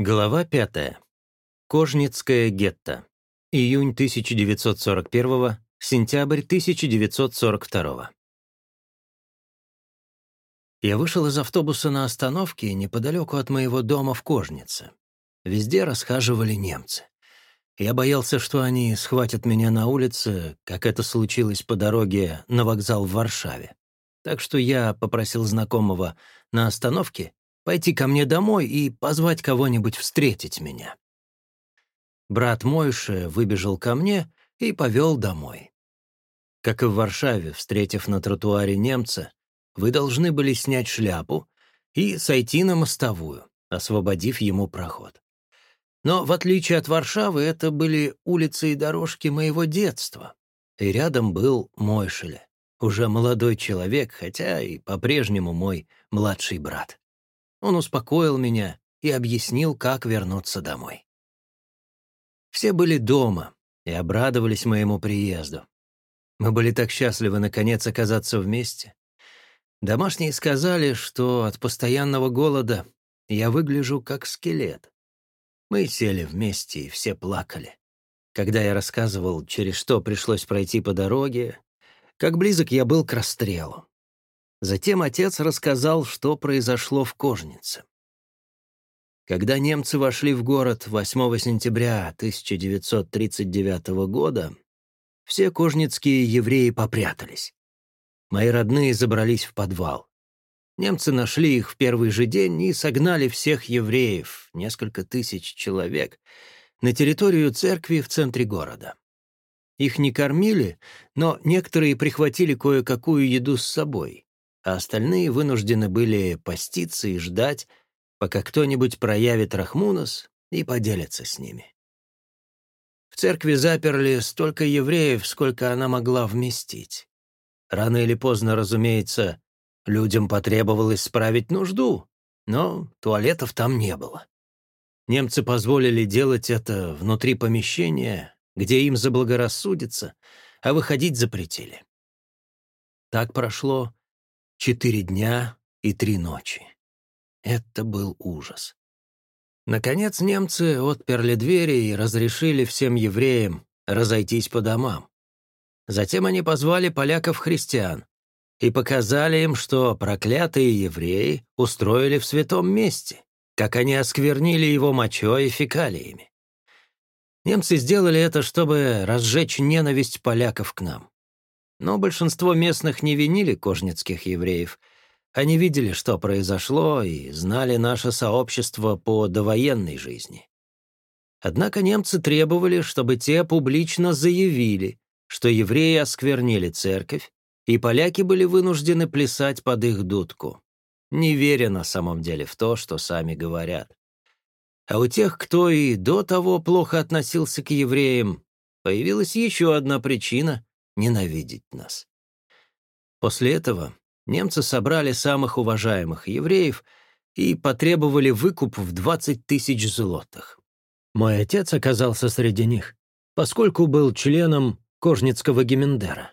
Глава 5. Кожницкое гетто. Июнь 1941, сентябрь 1942. Я вышел из автобуса на остановке неподалеку от моего дома в Кожнице. Везде расхаживали немцы. Я боялся, что они схватят меня на улице, как это случилось по дороге на вокзал в Варшаве. Так что я попросил знакомого на остановке пойти ко мне домой и позвать кого-нибудь встретить меня. Брат Мойше выбежал ко мне и повел домой. Как и в Варшаве, встретив на тротуаре немца, вы должны были снять шляпу и сойти на мостовую, освободив ему проход. Но, в отличие от Варшавы, это были улицы и дорожки моего детства. И рядом был Мойшеле, уже молодой человек, хотя и по-прежнему мой младший брат. Он успокоил меня и объяснил, как вернуться домой. Все были дома и обрадовались моему приезду. Мы были так счастливы, наконец, оказаться вместе. Домашние сказали, что от постоянного голода я выгляжу как скелет. Мы сели вместе и все плакали. Когда я рассказывал, через что пришлось пройти по дороге, как близок я был к расстрелу. Затем отец рассказал, что произошло в Кожнице. Когда немцы вошли в город 8 сентября 1939 года, все кожницкие евреи попрятались. Мои родные забрались в подвал. Немцы нашли их в первый же день и согнали всех евреев, несколько тысяч человек, на территорию церкви в центре города. Их не кормили, но некоторые прихватили кое-какую еду с собой а остальные вынуждены были поститься и ждать, пока кто-нибудь проявит Рахмунос и поделится с ними. В церкви заперли столько евреев, сколько она могла вместить. Рано или поздно, разумеется, людям потребовалось справить нужду, но туалетов там не было. Немцы позволили делать это внутри помещения, где им заблагорассудится, а выходить запретили. Так прошло Четыре дня и три ночи. Это был ужас. Наконец немцы отперли двери и разрешили всем евреям разойтись по домам. Затем они позвали поляков-христиан и показали им, что проклятые евреи устроили в святом месте, как они осквернили его мочой и фекалиями. Немцы сделали это, чтобы разжечь ненависть поляков к нам. Но большинство местных не винили кожницких евреев. Они видели, что произошло, и знали наше сообщество по довоенной жизни. Однако немцы требовали, чтобы те публично заявили, что евреи осквернили церковь, и поляки были вынуждены плясать под их дудку, не веря на самом деле в то, что сами говорят. А у тех, кто и до того плохо относился к евреям, появилась еще одна причина, ненавидеть нас. После этого немцы собрали самых уважаемых евреев и потребовали выкуп в 20 тысяч злотых. Мой отец оказался среди них, поскольку был членом Кожницкого Гемендера.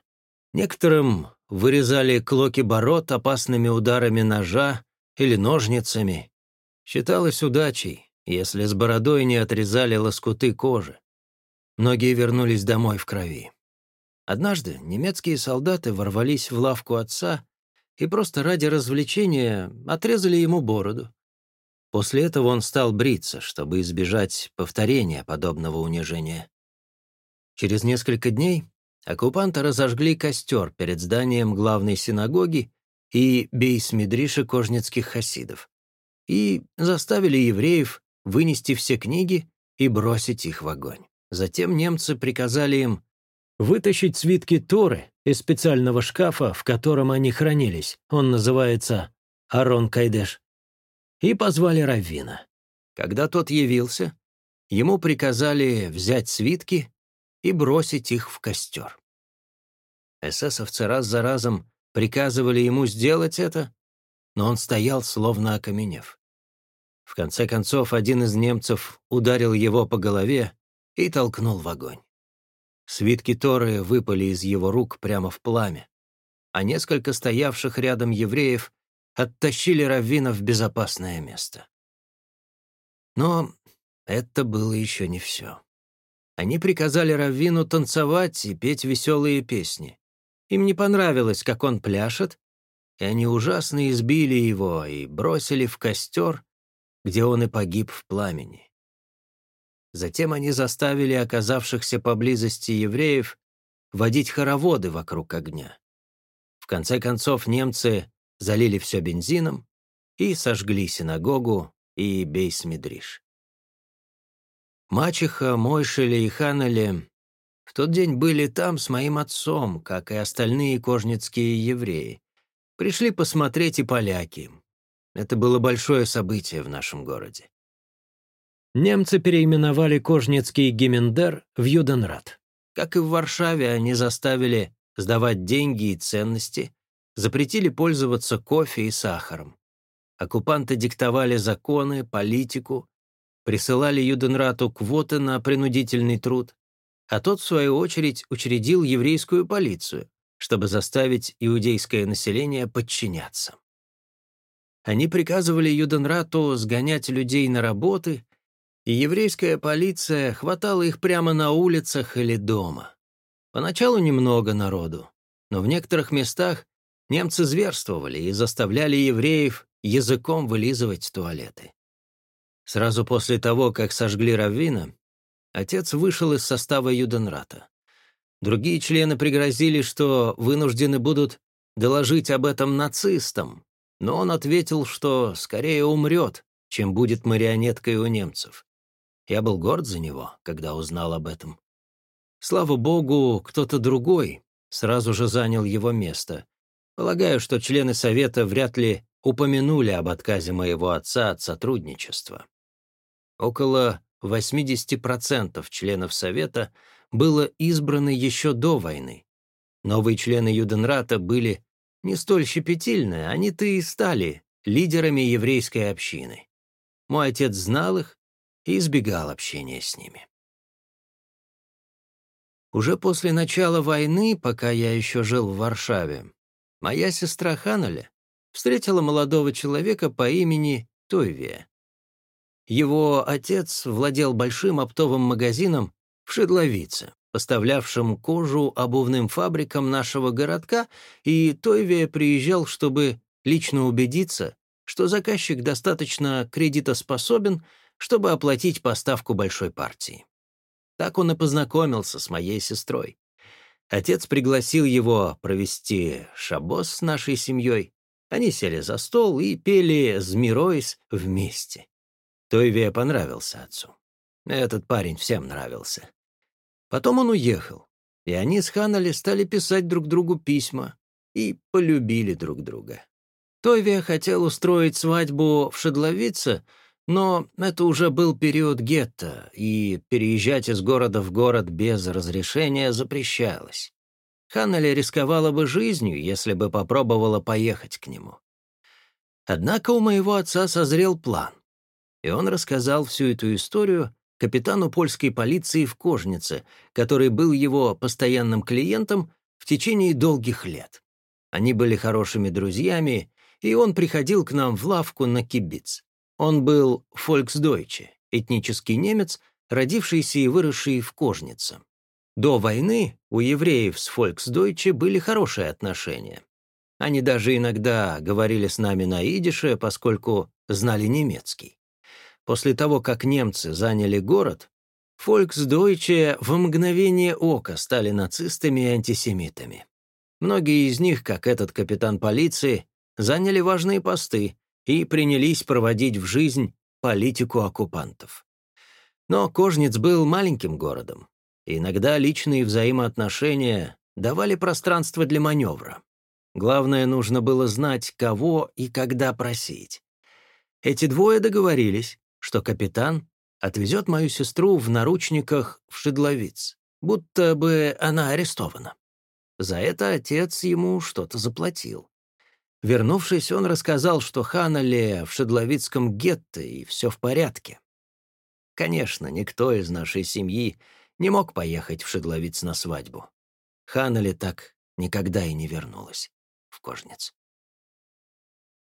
Некоторым вырезали клоки бород опасными ударами ножа или ножницами. Считалось удачей, если с бородой не отрезали лоскуты кожи. Многие вернулись домой в крови. Однажды немецкие солдаты ворвались в лавку отца и просто ради развлечения отрезали ему бороду. После этого он стал бриться, чтобы избежать повторения подобного унижения. Через несколько дней оккупанты разожгли костер перед зданием главной синагоги и бейсмедриша кожницких хасидов и заставили евреев вынести все книги и бросить их в огонь. Затем немцы приказали им вытащить свитки Торы из специального шкафа, в котором они хранились, он называется Арон Кайдеш, и позвали Раввина. Когда тот явился, ему приказали взять свитки и бросить их в костер. Эсэсовцы раз за разом приказывали ему сделать это, но он стоял, словно окаменев. В конце концов, один из немцев ударил его по голове и толкнул в огонь. Свитки Торы выпали из его рук прямо в пламя, а несколько стоявших рядом евреев оттащили Раввина в безопасное место. Но это было еще не все. Они приказали Раввину танцевать и петь веселые песни. Им не понравилось, как он пляшет, и они ужасно избили его и бросили в костер, где он и погиб в пламени. Затем они заставили оказавшихся поблизости евреев водить хороводы вокруг огня. В конце концов немцы залили все бензином и сожгли синагогу и бейсмидриш. Мачеха, Мойшеле и Ханеле в тот день были там с моим отцом, как и остальные кожницкие евреи. Пришли посмотреть и поляки. Это было большое событие в нашем городе. Немцы переименовали Кожницкий Гемендер в Юденрат. Как и в Варшаве, они заставили сдавать деньги и ценности, запретили пользоваться кофе и сахаром. Оккупанты диктовали законы, политику, присылали Юденрату квоты на принудительный труд, а тот, в свою очередь, учредил еврейскую полицию, чтобы заставить иудейское население подчиняться. Они приказывали Юденрату сгонять людей на работы, и еврейская полиция хватала их прямо на улицах или дома. Поначалу немного народу, но в некоторых местах немцы зверствовали и заставляли евреев языком вылизывать туалеты. Сразу после того, как сожгли Раввина, отец вышел из состава Юденрата. Другие члены пригрозили, что вынуждены будут доложить об этом нацистам, но он ответил, что скорее умрет, чем будет марионеткой у немцев. Я был горд за него, когда узнал об этом. Слава богу, кто-то другой сразу же занял его место. Полагаю, что члены Совета вряд ли упомянули об отказе моего отца от сотрудничества. Около 80% членов Совета было избрано еще до войны. Новые члены Юденрата были не столь щепетильны, они-то и стали лидерами еврейской общины. Мой отец знал их и избегал общения с ними. Уже после начала войны, пока я еще жил в Варшаве, моя сестра Ханаля встретила молодого человека по имени Тойвия. Его отец владел большим оптовым магазином в Шедловице, поставлявшим кожу обувным фабрикам нашего городка, и Тойвия приезжал, чтобы лично убедиться, что заказчик достаточно кредитоспособен, чтобы оплатить поставку большой партии. Так он и познакомился с моей сестрой. Отец пригласил его провести шабос с нашей семьей, они сели за стол и пели «Змиройс» вместе. Тойве понравился отцу. Этот парень всем нравился. Потом он уехал, и они с Ханали стали писать друг другу письма и полюбили друг друга. Тойве хотел устроить свадьбу в Шедловице, но это уже был период гетто, и переезжать из города в город без разрешения запрещалось. Ханнелли рисковала бы жизнью, если бы попробовала поехать к нему. Однако у моего отца созрел план, и он рассказал всю эту историю капитану польской полиции в Кожнице, который был его постоянным клиентом в течение долгих лет. Они были хорошими друзьями, и он приходил к нам в лавку на кибиц. Он был фольксдойче, этнический немец, родившийся и выросший в Кожнице. До войны у евреев с Фольксдойче были хорошие отношения. Они даже иногда говорили с нами на идише, поскольку знали немецкий. После того, как немцы заняли город, Фольксдойче в мгновение ока стали нацистами и антисемитами. Многие из них, как этот капитан полиции, заняли важные посты и принялись проводить в жизнь политику оккупантов. Но Кожниц был маленьким городом, иногда личные взаимоотношения давали пространство для маневра. Главное, нужно было знать, кого и когда просить. Эти двое договорились, что капитан отвезет мою сестру в наручниках в Шедловиц, будто бы она арестована. За это отец ему что-то заплатил. Вернувшись, он рассказал, что Ханале в Шедловицком гетто и все в порядке. Конечно, никто из нашей семьи не мог поехать в Шедловиц на свадьбу. Ханали так никогда и не вернулась в Кожниц.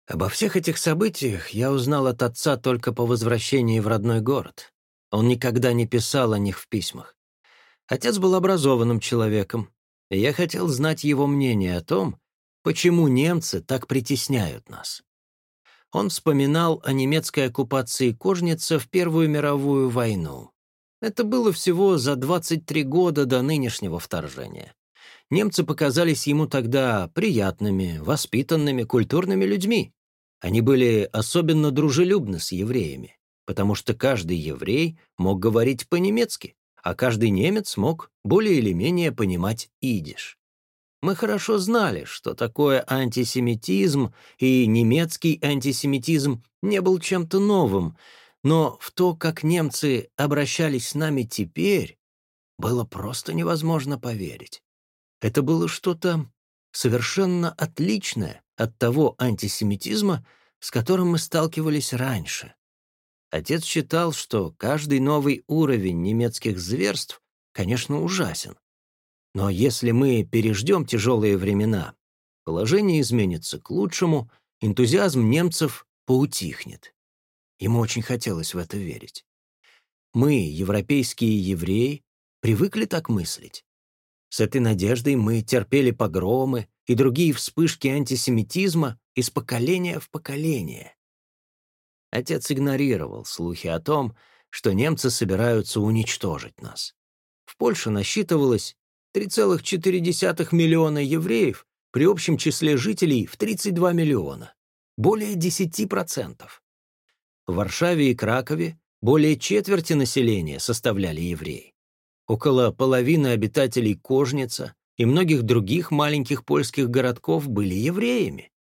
Обо всех этих событиях я узнал от отца только по возвращении в родной город. Он никогда не писал о них в письмах. Отец был образованным человеком, и я хотел знать его мнение о том, почему немцы так притесняют нас. Он вспоминал о немецкой оккупации Кожница в Первую мировую войну. Это было всего за 23 года до нынешнего вторжения. Немцы показались ему тогда приятными, воспитанными, культурными людьми. Они были особенно дружелюбны с евреями, потому что каждый еврей мог говорить по-немецки, а каждый немец мог более или менее понимать идиш. Мы хорошо знали, что такое антисемитизм, и немецкий антисемитизм не был чем-то новым, но в то, как немцы обращались с нами теперь, было просто невозможно поверить. Это было что-то совершенно отличное от того антисемитизма, с которым мы сталкивались раньше. Отец считал, что каждый новый уровень немецких зверств, конечно, ужасен. Но если мы переждем тяжелые времена, положение изменится к лучшему, энтузиазм немцев поутихнет. Ему очень хотелось в это верить. Мы, европейские евреи, привыкли так мыслить. С этой надеждой мы терпели погромы и другие вспышки антисемитизма из поколения в поколение. Отец игнорировал слухи о том, что немцы собираются уничтожить нас. В Польше насчитывалось 3,4 миллиона евреев при общем числе жителей в 32 миллиона, более 10%. В Варшаве и Кракове более четверти населения составляли евреи. Около половины обитателей Кожница и многих других маленьких польских городков были евреями.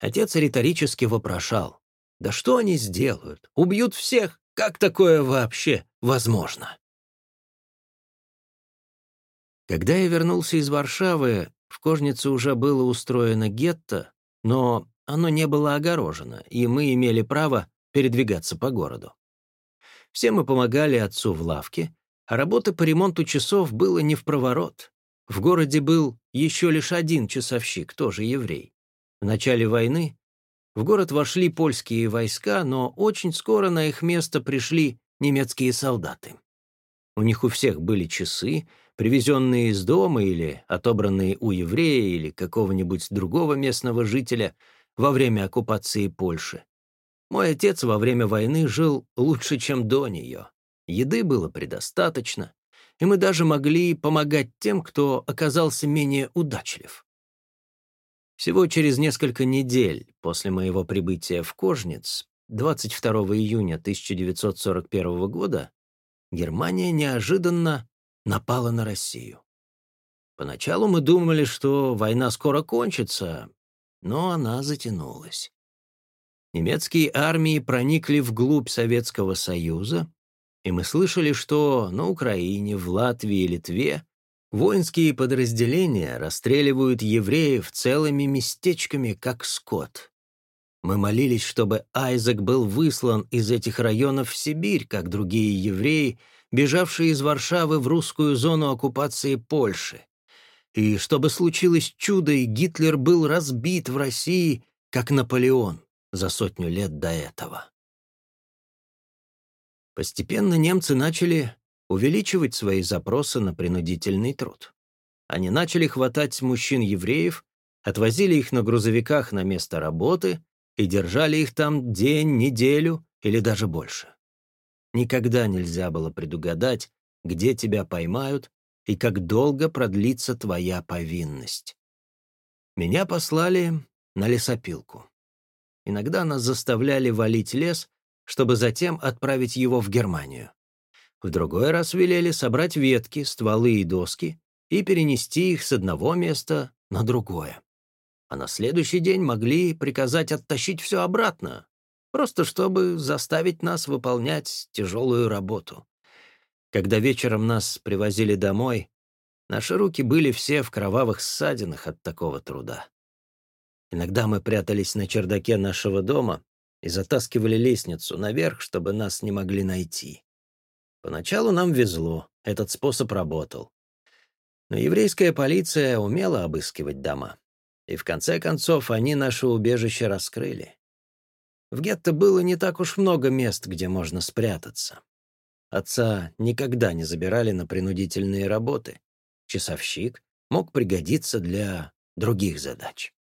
Отец риторически вопрошал, «Да что они сделают? Убьют всех? Как такое вообще возможно?» Когда я вернулся из Варшавы, в Кожнице уже было устроено гетто, но оно не было огорожено, и мы имели право передвигаться по городу. Все мы помогали отцу в лавке, а работы по ремонту часов было не в проворот. В городе был еще лишь один часовщик, тоже еврей. В начале войны в город вошли польские войска, но очень скоро на их место пришли немецкие солдаты. У них у всех были часы, привезенные из дома или отобранные у еврея или какого-нибудь другого местного жителя во время оккупации Польши. Мой отец во время войны жил лучше, чем до нее. Еды было предостаточно, и мы даже могли помогать тем, кто оказался менее удачлив. Всего через несколько недель после моего прибытия в Кожниц, 22 июня 1941 года, Германия неожиданно напала на Россию. Поначалу мы думали, что война скоро кончится, но она затянулась. Немецкие армии проникли вглубь Советского Союза, и мы слышали, что на Украине, в Латвии и Литве воинские подразделения расстреливают евреев целыми местечками, как скот. Мы молились, чтобы Айзек был выслан из этих районов в Сибирь, как другие евреи, бежавшие из Варшавы в русскую зону оккупации Польши. И чтобы случилось чудо, и Гитлер был разбит в России, как Наполеон за сотню лет до этого. Постепенно немцы начали увеличивать свои запросы на принудительный труд. Они начали хватать мужчин-евреев, отвозили их на грузовиках на место работы и держали их там день, неделю или даже больше. Никогда нельзя было предугадать, где тебя поймают и как долго продлится твоя повинность. Меня послали на лесопилку. Иногда нас заставляли валить лес, чтобы затем отправить его в Германию. В другой раз велели собрать ветки, стволы и доски и перенести их с одного места на другое. А на следующий день могли приказать оттащить все обратно, просто чтобы заставить нас выполнять тяжелую работу. Когда вечером нас привозили домой, наши руки были все в кровавых ссадинах от такого труда. Иногда мы прятались на чердаке нашего дома и затаскивали лестницу наверх, чтобы нас не могли найти. Поначалу нам везло, этот способ работал. Но еврейская полиция умела обыскивать дома. И в конце концов они наше убежище раскрыли. В гетто было не так уж много мест, где можно спрятаться. Отца никогда не забирали на принудительные работы. Часовщик мог пригодиться для других задач.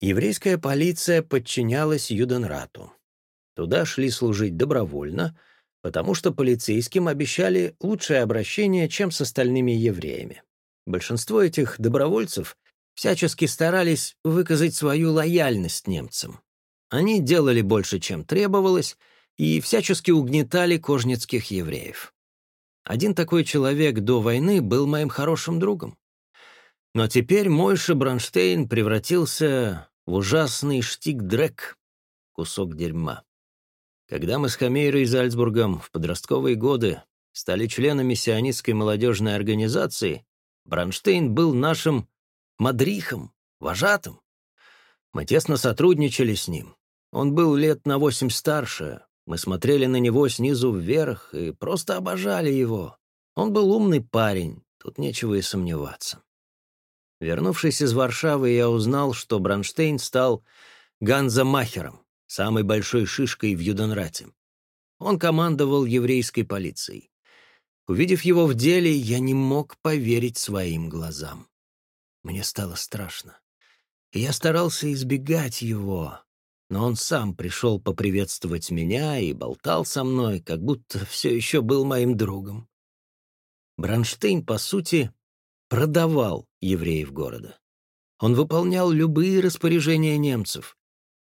Еврейская полиция подчинялась Юденрату. Туда шли служить добровольно, потому что полицейским обещали лучшее обращение, чем с остальными евреями. Большинство этих добровольцев всячески старались выказать свою лояльность немцам. Они делали больше, чем требовалось, и всячески угнетали кожницких евреев. Один такой человек до войны был моим хорошим другом. Но теперь Мойша Бронштейн превратился в ужасный штик-дрек, кусок дерьма. Когда мы с Хамейрой и Зальцбургом в подростковые годы стали членами сионистской молодежной организации, Бронштейн был нашим мадрихом, вожатым. Мы тесно сотрудничали с ним. Он был лет на восемь старше, мы смотрели на него снизу вверх и просто обожали его. Он был умный парень, тут нечего и сомневаться. Вернувшись из Варшавы, я узнал, что Бронштейн стал Ганзамахером, самой большой шишкой в Юденрате. Он командовал еврейской полицией. Увидев его в деле, я не мог поверить своим глазам. Мне стало страшно. И я старался избегать его, но он сам пришел поприветствовать меня и болтал со мной, как будто все еще был моим другом. Бронштейн, по сути, продавал евреев города. Он выполнял любые распоряжения немцев.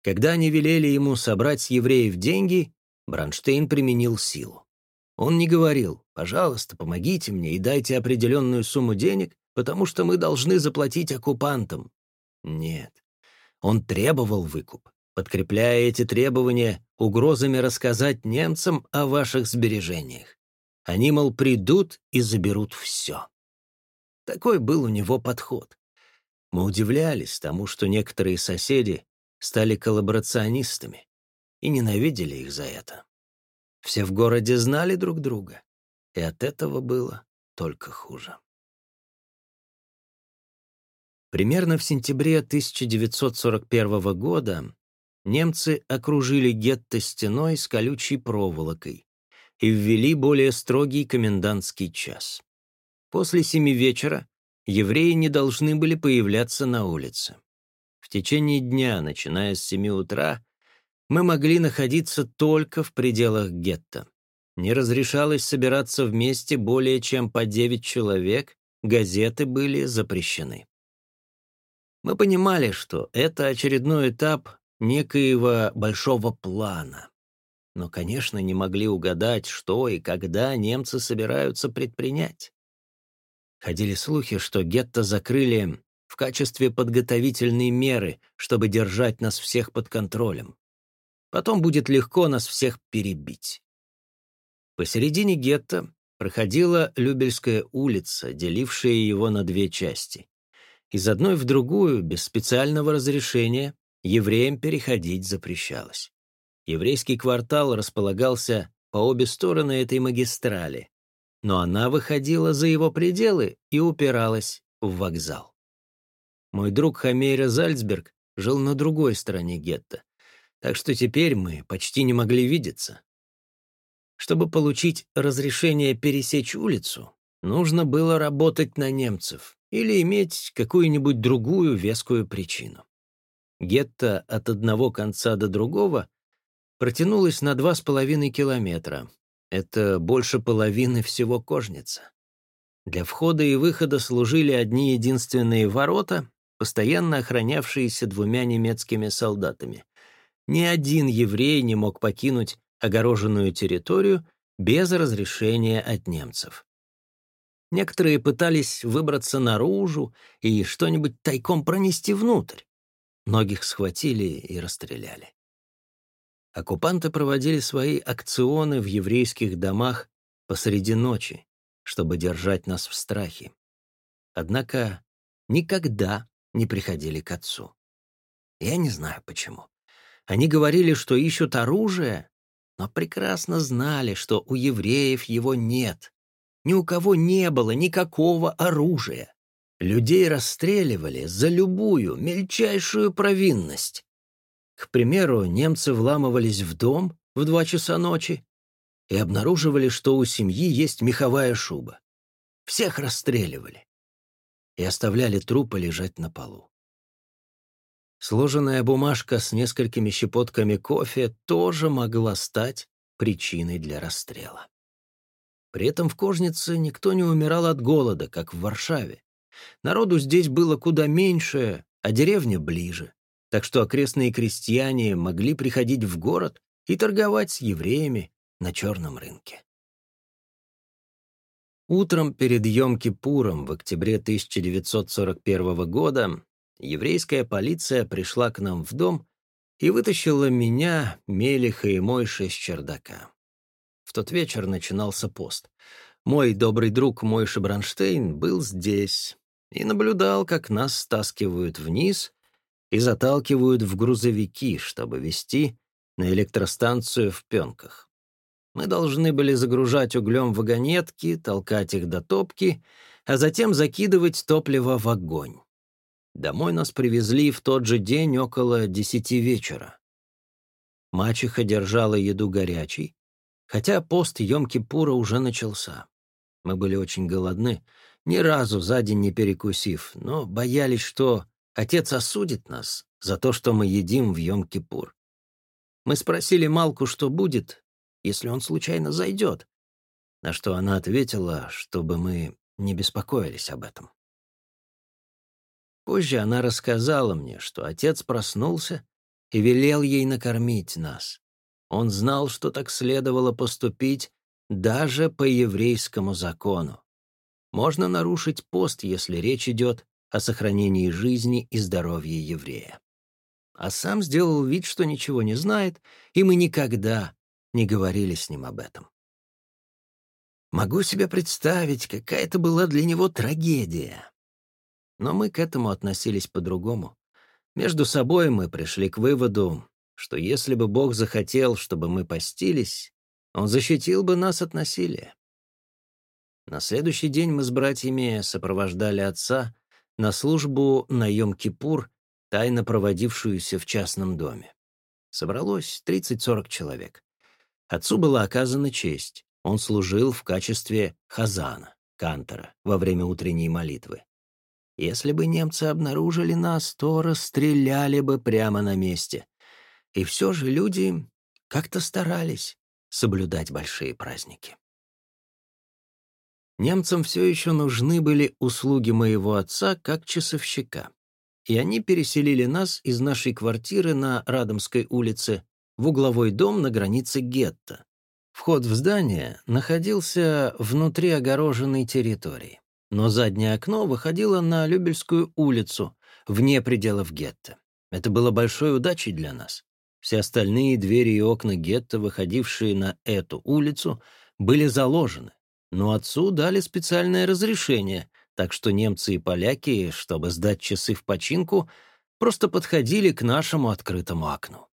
Когда они велели ему собрать с евреев деньги, Бронштейн применил силу. Он не говорил «пожалуйста, помогите мне и дайте определенную сумму денег, потому что мы должны заплатить оккупантам». Нет, он требовал выкуп подкрепляя эти требования угрозами рассказать немцам о ваших сбережениях. Они, мол, придут и заберут все. Такой был у него подход. Мы удивлялись тому, что некоторые соседи стали коллаборационистами и ненавидели их за это. Все в городе знали друг друга, и от этого было только хуже. Примерно в сентябре 1941 года немцы окружили гетто стеной с колючей проволокой и ввели более строгий комендантский час. После семи вечера евреи не должны были появляться на улице. В течение дня, начиная с семи утра, мы могли находиться только в пределах гетто. Не разрешалось собираться вместе более чем по девять человек, газеты были запрещены. Мы понимали, что это очередной этап некоего большого плана. Но, конечно, не могли угадать, что и когда немцы собираются предпринять. Ходили слухи, что гетто закрыли в качестве подготовительной меры, чтобы держать нас всех под контролем. Потом будет легко нас всех перебить. Посередине гетто проходила Любельская улица, делившая его на две части. Из одной в другую, без специального разрешения, евреям переходить запрещалось. Еврейский квартал располагался по обе стороны этой магистрали, но она выходила за его пределы и упиралась в вокзал. Мой друг Хамейра Зальцберг жил на другой стороне гетто, так что теперь мы почти не могли видеться. Чтобы получить разрешение пересечь улицу, нужно было работать на немцев или иметь какую-нибудь другую вескую причину. Гетто от одного конца до другого протянулось на два с половиной километра. Это больше половины всего Кожница. Для входа и выхода служили одни единственные ворота, постоянно охранявшиеся двумя немецкими солдатами. Ни один еврей не мог покинуть огороженную территорию без разрешения от немцев. Некоторые пытались выбраться наружу и что-нибудь тайком пронести внутрь. Многих схватили и расстреляли. Оккупанты проводили свои акционы в еврейских домах посреди ночи, чтобы держать нас в страхе. Однако никогда не приходили к отцу. Я не знаю почему. Они говорили, что ищут оружие, но прекрасно знали, что у евреев его нет. Ни у кого не было никакого оружия. Людей расстреливали за любую, мельчайшую провинность. К примеру, немцы вламывались в дом в два часа ночи и обнаруживали, что у семьи есть меховая шуба. Всех расстреливали и оставляли трупы лежать на полу. Сложенная бумажка с несколькими щепотками кофе тоже могла стать причиной для расстрела. При этом в Кожнице никто не умирал от голода, как в Варшаве. Народу здесь было куда меньше, а деревня ближе, так что окрестные крестьяне могли приходить в город и торговать с евреями на черном рынке. Утром перед Йом-Кипуром в октябре 1941 года еврейская полиция пришла к нам в дом и вытащила меня, Мелиха и Мойша с чердака. Тот вечер начинался пост. Мой добрый друг Мойша Бронштейн был здесь и наблюдал, как нас стаскивают вниз и заталкивают в грузовики, чтобы везти на электростанцию в Пенках. Мы должны были загружать углем вагонетки, толкать их до топки, а затем закидывать топливо в огонь. Домой нас привезли в тот же день около десяти вечера. Мачеха держала еду горячей, хотя пост Йом-Кипура уже начался. Мы были очень голодны, ни разу за день не перекусив, но боялись, что отец осудит нас за то, что мы едим в Йом-Кипур. Мы спросили Малку, что будет, если он случайно зайдет, на что она ответила, чтобы мы не беспокоились об этом. Позже она рассказала мне, что отец проснулся и велел ей накормить нас. Он знал, что так следовало поступить даже по еврейскому закону. Можно нарушить пост, если речь идет о сохранении жизни и здоровья еврея. А сам сделал вид, что ничего не знает, и мы никогда не говорили с ним об этом. Могу себе представить, какая это была для него трагедия. Но мы к этому относились по-другому. Между собой мы пришли к выводу, что если бы Бог захотел, чтобы мы постились, Он защитил бы нас от насилия. На следующий день мы с братьями сопровождали отца на службу на Йом-Кипур, тайно проводившуюся в частном доме. Собралось 30-40 человек. Отцу была оказана честь. Он служил в качестве хазана, кантора, во время утренней молитвы. Если бы немцы обнаружили нас, то расстреляли бы прямо на месте. И все же люди как-то старались соблюдать большие праздники. Немцам все еще нужны были услуги моего отца как часовщика. И они переселили нас из нашей квартиры на Радомской улице в угловой дом на границе гетто. Вход в здание находился внутри огороженной территории но заднее окно выходило на Любельскую улицу, вне пределов гетто. Это было большой удачей для нас. Все остальные двери и окна гетто, выходившие на эту улицу, были заложены, но отцу дали специальное разрешение, так что немцы и поляки, чтобы сдать часы в починку, просто подходили к нашему открытому окну.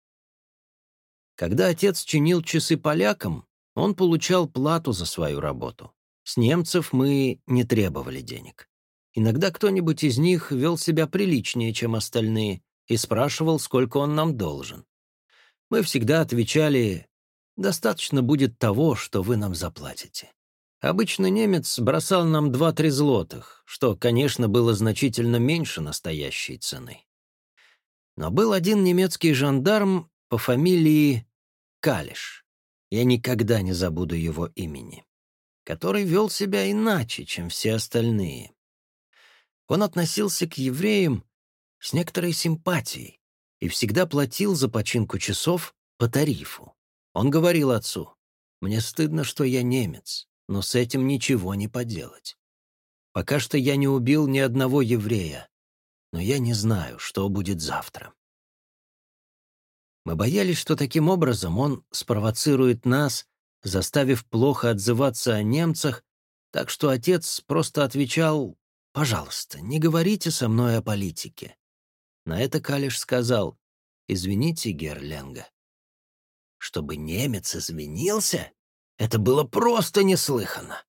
Когда отец чинил часы полякам, он получал плату за свою работу. С немцев мы не требовали денег. Иногда кто-нибудь из них вел себя приличнее, чем остальные, и спрашивал, сколько он нам должен. Мы всегда отвечали, «Достаточно будет того, что вы нам заплатите». Обычно немец бросал нам два-три злотых, что, конечно, было значительно меньше настоящей цены. Но был один немецкий жандарм по фамилии Калиш. Я никогда не забуду его имени который вел себя иначе, чем все остальные. Он относился к евреям с некоторой симпатией и всегда платил за починку часов по тарифу. Он говорил отцу, «Мне стыдно, что я немец, но с этим ничего не поделать. Пока что я не убил ни одного еврея, но я не знаю, что будет завтра». Мы боялись, что таким образом он спровоцирует нас заставив плохо отзываться о немцах, так что отец просто отвечал «Пожалуйста, не говорите со мной о политике». На это Калиш сказал «Извините, Герленга». Чтобы немец извинился? Это было просто неслыханно.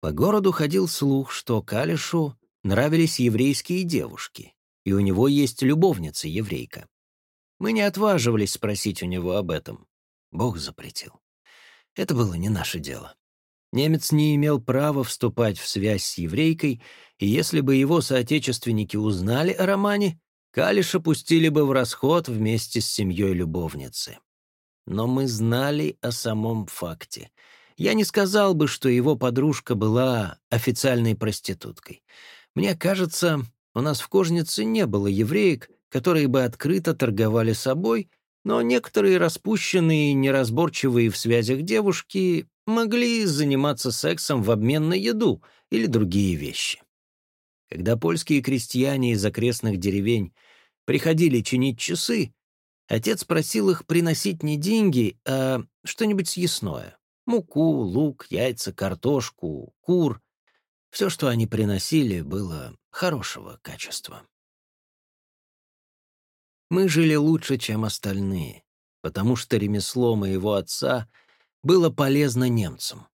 По городу ходил слух, что Калишу нравились еврейские девушки, и у него есть любовница еврейка. Мы не отваживались спросить у него об этом. Бог запретил. Это было не наше дело. Немец не имел права вступать в связь с еврейкой, и если бы его соотечественники узнали о романе, Калиша пустили бы в расход вместе с семьей любовницы. Но мы знали о самом факте. Я не сказал бы, что его подружка была официальной проституткой. Мне кажется, у нас в Кожнице не было евреек, которые бы открыто торговали собой, но некоторые распущенные неразборчивые в связях девушки могли заниматься сексом в обмен на еду или другие вещи. Когда польские крестьяне из окрестных деревень приходили чинить часы, отец просил их приносить не деньги, а что-нибудь съестное. Муку, лук, яйца, картошку, кур. Все, что они приносили, было хорошего качества. Мы жили лучше, чем остальные, потому что ремесло моего отца было полезно немцам.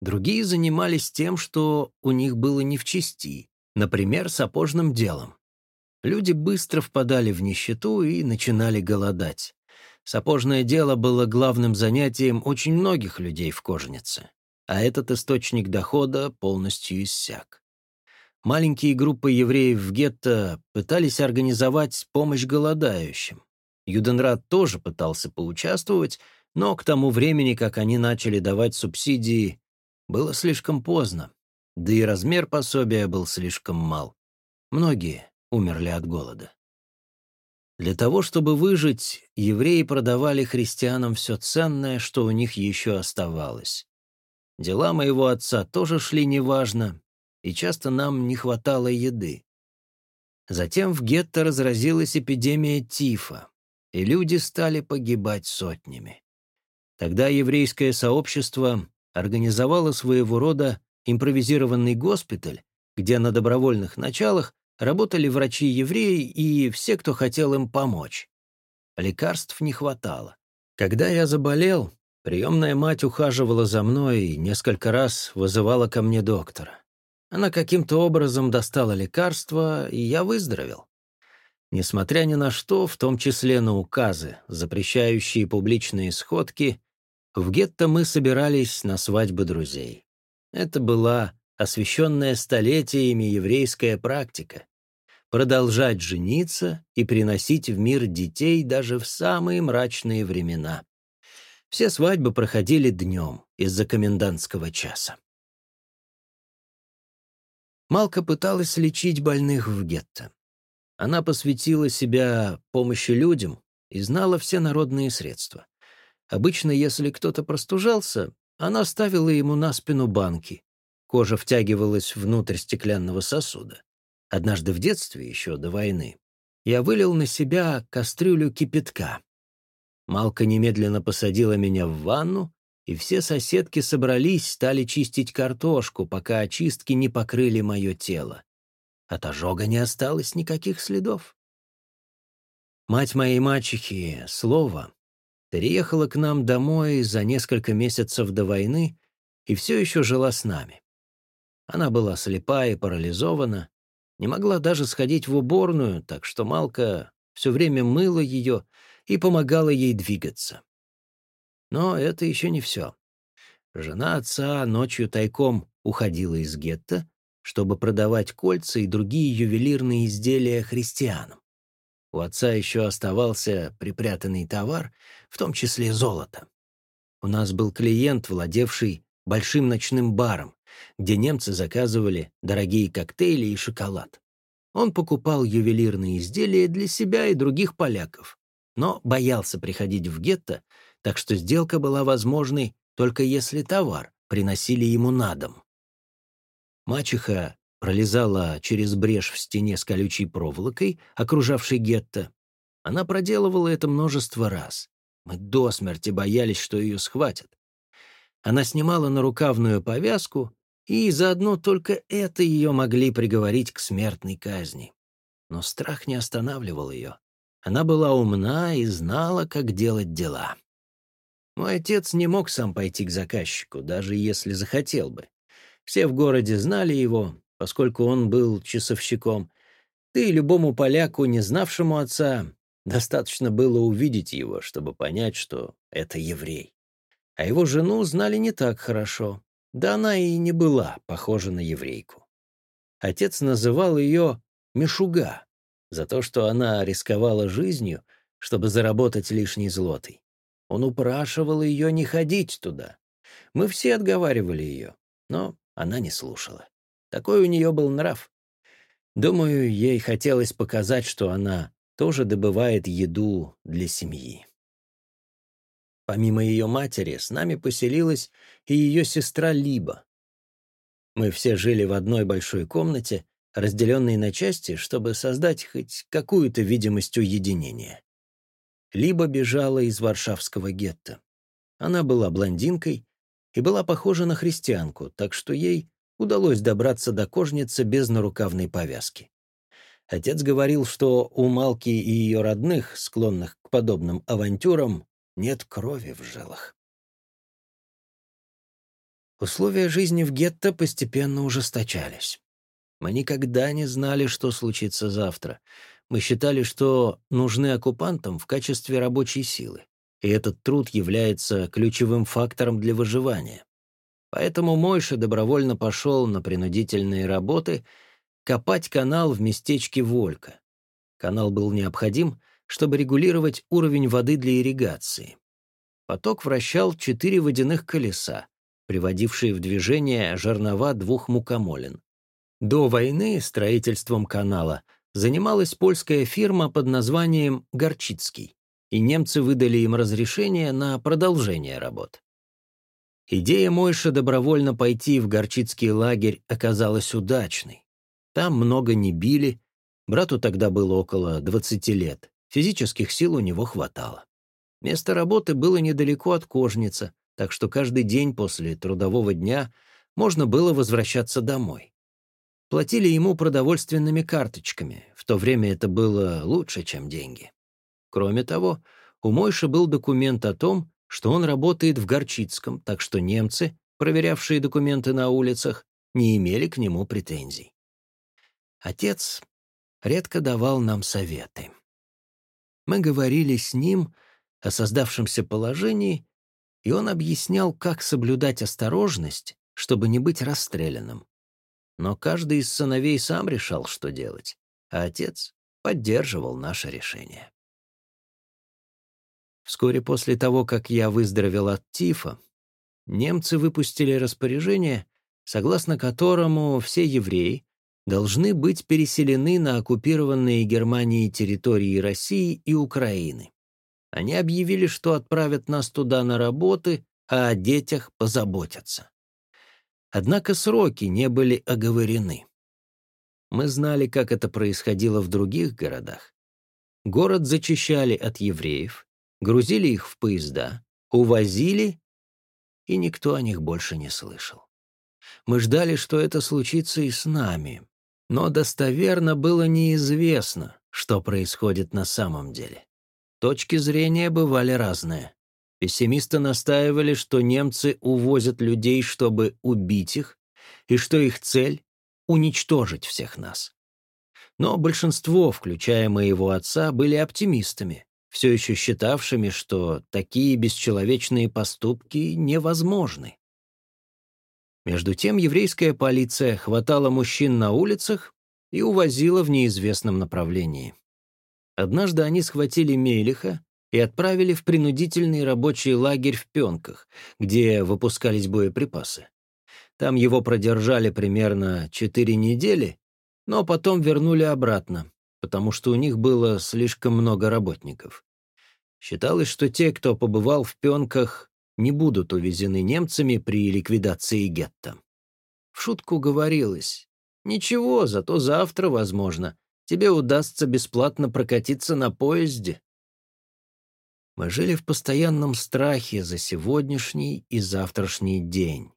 Другие занимались тем, что у них было не в чести, например, сапожным делом. Люди быстро впадали в нищету и начинали голодать. Сапожное дело было главным занятием очень многих людей в Кожнице, а этот источник дохода полностью иссяк. Маленькие группы евреев в гетто пытались организовать помощь голодающим. Юденрат тоже пытался поучаствовать, но к тому времени, как они начали давать субсидии, было слишком поздно, да и размер пособия был слишком мал. Многие умерли от голода. Для того, чтобы выжить, евреи продавали христианам все ценное, что у них еще оставалось. Дела моего отца тоже шли неважно, и часто нам не хватало еды. Затем в гетто разразилась эпидемия тифа, и люди стали погибать сотнями. Тогда еврейское сообщество организовало своего рода импровизированный госпиталь, где на добровольных началах работали врачи-евреи и все, кто хотел им помочь. Лекарств не хватало. Когда я заболел, приемная мать ухаживала за мной и несколько раз вызывала ко мне доктора. Она каким-то образом достала лекарство, и я выздоровел. Несмотря ни на что, в том числе на указы, запрещающие публичные сходки, в гетто мы собирались на свадьбы друзей. Это была освященная столетиями еврейская практика — продолжать жениться и приносить в мир детей даже в самые мрачные времена. Все свадьбы проходили днем из-за комендантского часа. Малка пыталась лечить больных в гетто. Она посвятила себя помощи людям и знала все народные средства. Обычно, если кто-то простужался, она ставила ему на спину банки. Кожа втягивалась внутрь стеклянного сосуда. Однажды в детстве, еще до войны, я вылил на себя кастрюлю кипятка. Малка немедленно посадила меня в ванну, и все соседки собрались, стали чистить картошку, пока очистки не покрыли мое тело. От ожога не осталось никаких следов. Мать моей мачехи, Слово, переехала к нам домой за несколько месяцев до войны и все еще жила с нами. Она была слепа и парализована, не могла даже сходить в уборную, так что Малка все время мыла ее и помогала ей двигаться. Но это еще не все. Жена отца ночью тайком уходила из гетто, чтобы продавать кольца и другие ювелирные изделия христианам. У отца еще оставался припрятанный товар, в том числе золото. У нас был клиент, владевший большим ночным баром, где немцы заказывали дорогие коктейли и шоколад. Он покупал ювелирные изделия для себя и других поляков, но боялся приходить в гетто, так что сделка была возможной только если товар приносили ему на дом. Мачеха пролезала через брешь в стене с колючей проволокой, окружавшей гетто. Она проделывала это множество раз. Мы до смерти боялись, что ее схватят. Она снимала нарукавную повязку, и заодно только это ее могли приговорить к смертной казни. Но страх не останавливал ее. Она была умна и знала, как делать дела. Мой отец не мог сам пойти к заказчику, даже если захотел бы. Все в городе знали его, поскольку он был часовщиком, и любому поляку, не знавшему отца, достаточно было увидеть его, чтобы понять, что это еврей. А его жену знали не так хорошо, да она и не была похожа на еврейку. Отец называл ее Мишуга за то, что она рисковала жизнью, чтобы заработать лишний злотый. Он упрашивал ее не ходить туда. Мы все отговаривали ее, но она не слушала. Такой у нее был нрав. Думаю, ей хотелось показать, что она тоже добывает еду для семьи. Помимо ее матери, с нами поселилась и ее сестра Либа. Мы все жили в одной большой комнате, разделенной на части, чтобы создать хоть какую-то видимость уединения. Либо бежала из варшавского гетто. Она была блондинкой и была похожа на христианку, так что ей удалось добраться до кожницы без нарукавной повязки. Отец говорил, что у Малки и ее родных, склонных к подобным авантюрам, нет крови в жилах. Условия жизни в гетто постепенно ужесточались. Мы никогда не знали, что случится завтра. Мы считали, что нужны оккупантам в качестве рабочей силы, и этот труд является ключевым фактором для выживания. Поэтому Мойша добровольно пошел на принудительные работы копать канал в местечке Волька. Канал был необходим, чтобы регулировать уровень воды для ирригации. Поток вращал четыре водяных колеса, приводившие в движение жернова двух мукомолин. До войны строительством канала занималась польская фирма под названием «Горчицкий», и немцы выдали им разрешение на продолжение работ. Идея Мойша добровольно пойти в Горчицкий лагерь оказалась удачной. Там много не били, брату тогда было около 20 лет, физических сил у него хватало. Место работы было недалеко от кожницы, так что каждый день после трудового дня можно было возвращаться домой. Платили ему продовольственными карточками, в то время это было лучше, чем деньги. Кроме того, у Мойши был документ о том, что он работает в Горчицком, так что немцы, проверявшие документы на улицах, не имели к нему претензий. Отец редко давал нам советы. Мы говорили с ним о создавшемся положении, и он объяснял, как соблюдать осторожность, чтобы не быть расстрелянным. Но каждый из сыновей сам решал, что делать, а отец поддерживал наше решение. Вскоре после того, как я выздоровел от тифа, немцы выпустили распоряжение, согласно которому все евреи должны быть переселены на оккупированные Германией территории России и Украины. Они объявили, что отправят нас туда на работы, а о детях позаботятся. Однако сроки не были оговорены. Мы знали, как это происходило в других городах. Город зачищали от евреев, грузили их в поезда, увозили, и никто о них больше не слышал. Мы ждали, что это случится и с нами, но достоверно было неизвестно, что происходит на самом деле. Точки зрения бывали разные. Пессимисты настаивали, что немцы увозят людей, чтобы убить их, и что их цель — уничтожить всех нас. Но большинство, включая моего отца, были оптимистами все еще считавшими, что такие бесчеловечные поступки невозможны. Между тем еврейская полиция хватала мужчин на улицах и увозила в неизвестном направлении. Однажды они схватили Мелиха и отправили в принудительный рабочий лагерь в Пенках, где выпускались боеприпасы. Там его продержали примерно четыре недели, но потом вернули обратно, потому что у них было слишком много работников. Считалось, что те, кто побывал в пенках, не будут увезены немцами при ликвидации гетто. В шутку говорилось, «Ничего, зато завтра, возможно, тебе удастся бесплатно прокатиться на поезде». Мы жили в постоянном страхе за сегодняшний и завтрашний день,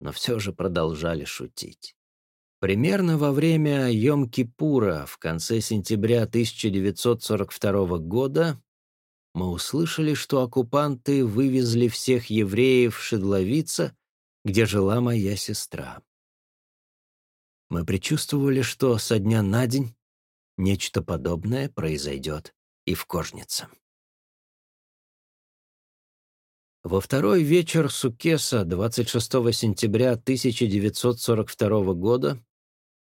но все же продолжали шутить. Примерно во время Йом-Кипура в конце сентября 1942 года мы услышали, что оккупанты вывезли всех евреев в Шедловица, где жила моя сестра. Мы предчувствовали, что со дня на день нечто подобное произойдет и в Кожнице. Во второй вечер Сукеса 26 сентября 1942 года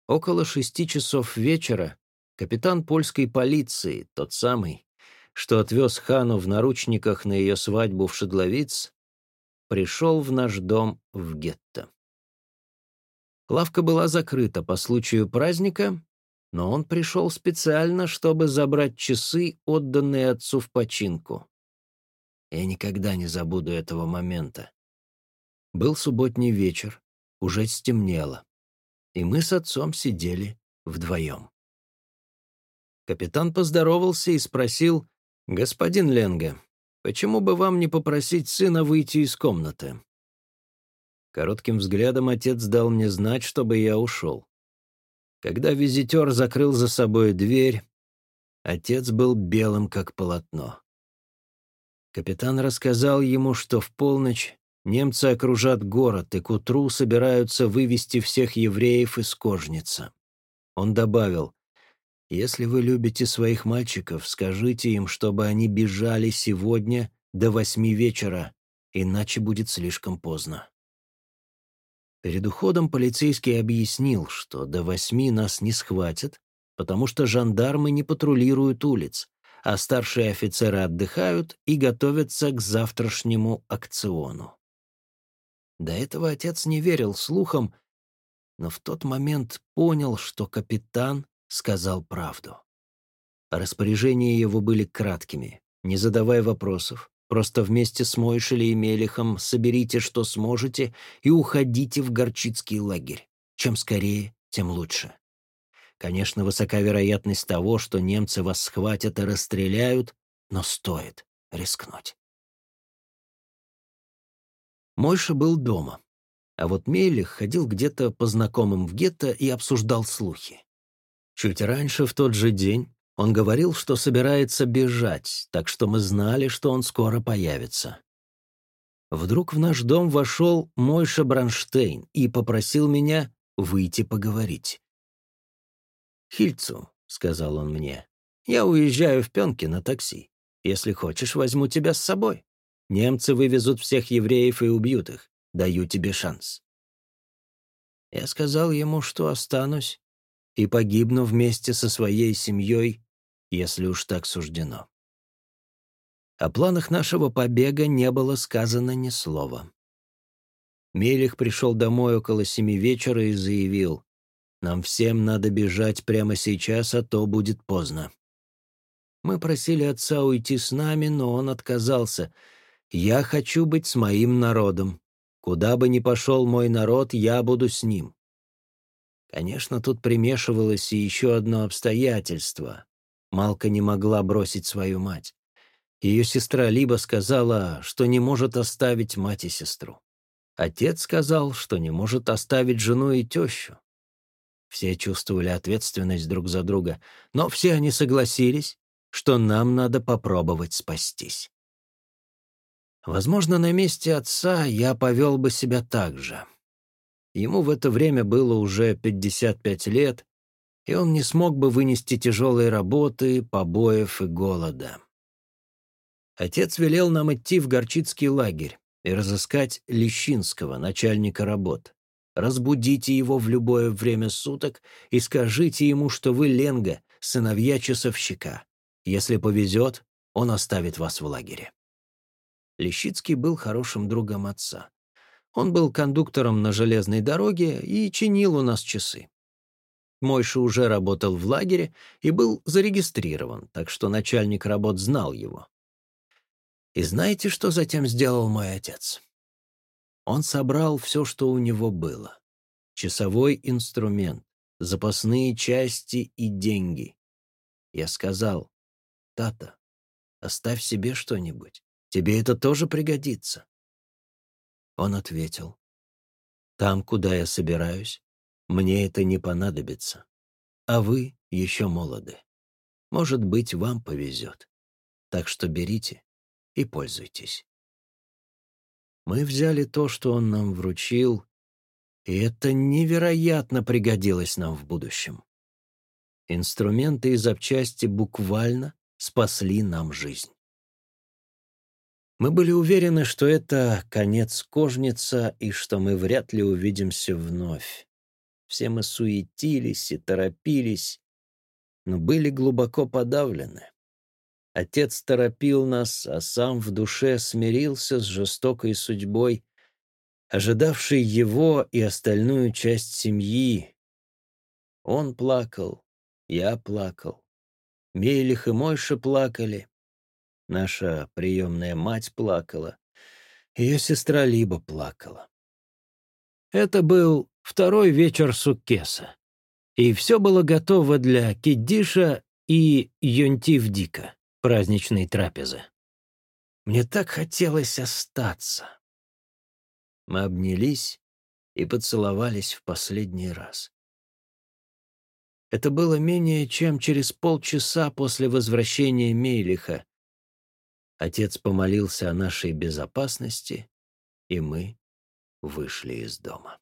около шести часов вечера капитан польской полиции, тот самый, что отвез Хану в наручниках на ее свадьбу в Шедловиц, пришел в наш дом в гетто. Лавка была закрыта по случаю праздника, но он пришел специально, чтобы забрать часы, отданные отцу в починку. Я никогда не забуду этого момента. Был субботний вечер, уже стемнело, и мы с отцом сидели вдвоем. Капитан поздоровался и спросил, «Господин Ленга, почему бы вам не попросить сына выйти из комнаты?» Коротким взглядом отец дал мне знать, чтобы я ушел. Когда визитер закрыл за собой дверь, отец был белым, как полотно. Капитан рассказал ему, что в полночь немцы окружат город и к утру собираются вывести всех евреев из Кожницы. Он добавил, «Если вы любите своих мальчиков, скажите им, чтобы они бежали сегодня до восьми вечера, иначе будет слишком поздно». Перед уходом полицейский объяснил, что до восьми нас не схватят, потому что жандармы не патрулируют улиц, а старшие офицеры отдыхают и готовятся к завтрашнему акциону. До этого отец не верил слухам, но в тот момент понял, что капитан сказал правду. Распоряжения его были краткими, не задавая вопросов, Просто вместе с Мойшелей и Мелихом соберите, что сможете, и уходите в горчицкий лагерь. Чем скорее, тем лучше. Конечно, высока вероятность того, что немцы вас схватят и расстреляют, но стоит рискнуть. Мойша был дома, а вот Мелих ходил где-то по знакомым в гетто и обсуждал слухи. Чуть раньше, в тот же день, он говорил, что собирается бежать, так что мы знали, что он скоро появится. Вдруг в наш дом вошел Мойша Бронштейн и попросил меня выйти поговорить. «Хильцу», — сказал он мне, — «я уезжаю в Пенки на такси. Если хочешь, возьму тебя с собой. Немцы вывезут всех евреев и убьют их. Даю тебе шанс». Я сказал ему, что останусь и погибну вместе со своей семьей если уж так суждено. О планах нашего побега не было сказано ни слова. Мелих пришел домой около семи вечера и заявил, «Нам всем надо бежать прямо сейчас, а то будет поздно». Мы просили отца уйти с нами, но он отказался. «Я хочу быть с моим народом. Куда бы ни пошел мой народ, я буду с ним». Конечно, тут примешивалось и еще одно обстоятельство. Малка не могла бросить свою мать. Ее сестра Либо сказала, что не может оставить мать и сестру. Отец сказал, что не может оставить жену и тещу. Все чувствовали ответственность друг за друга, но все они согласились, что нам надо попробовать спастись. Возможно, на месте отца я повел бы себя так же. Ему в это время было уже 55 лет, и он не смог бы вынести тяжелой работы, побоев и голода. Отец велел нам идти в Горчицкий лагерь и разыскать Лещинского, начальника работ. Разбудите его в любое время суток и скажите ему, что вы Ленга, сыновья часовщика. Если повезет, он оставит вас в лагере. Лещицкий был хорошим другом отца. Он был кондуктором на железной дороге и чинил у нас часы. Мойша уже работал в лагере и был зарегистрирован, так что начальник работ знал его. И знаете, что затем сделал мой отец? Он собрал все, что у него было. Часовой инструмент, запасные части и деньги. Я сказал, «Тата, оставь себе что-нибудь. Тебе это тоже пригодится». Он ответил, «Там, куда я собираюсь, мне это не понадобится. А вы еще молоды. Может быть, вам повезет. Так что берите и пользуйтесь. Мы взяли то, что он нам вручил, И это невероятно пригодилось нам в будущем. Инструменты и запчасти буквально спасли нам жизнь. Мы были уверены, что это конец кожница и что мы вряд ли увидимся вновь. Все мы суетились и торопились, но были глубоко подавлены. Отец торопил нас, а сам в душе смирился с жестокой судьбой, ожидавшей его и остальную часть семьи. Он плакал, я плакал. Мейлих и Мойша плакали. Наша приемная мать плакала. Ее сестра Либа плакала. Это был второй вечер Суккеса, и все было готово для Киддиша и Йонтивдика, праздничной трапезы. Мне так хотелось остаться. Мы обнялись и поцеловались в последний раз. Это было менее чем через полчаса после возвращения Мейлиха, Отец помолился о нашей безопасности, и мы вышли из дома.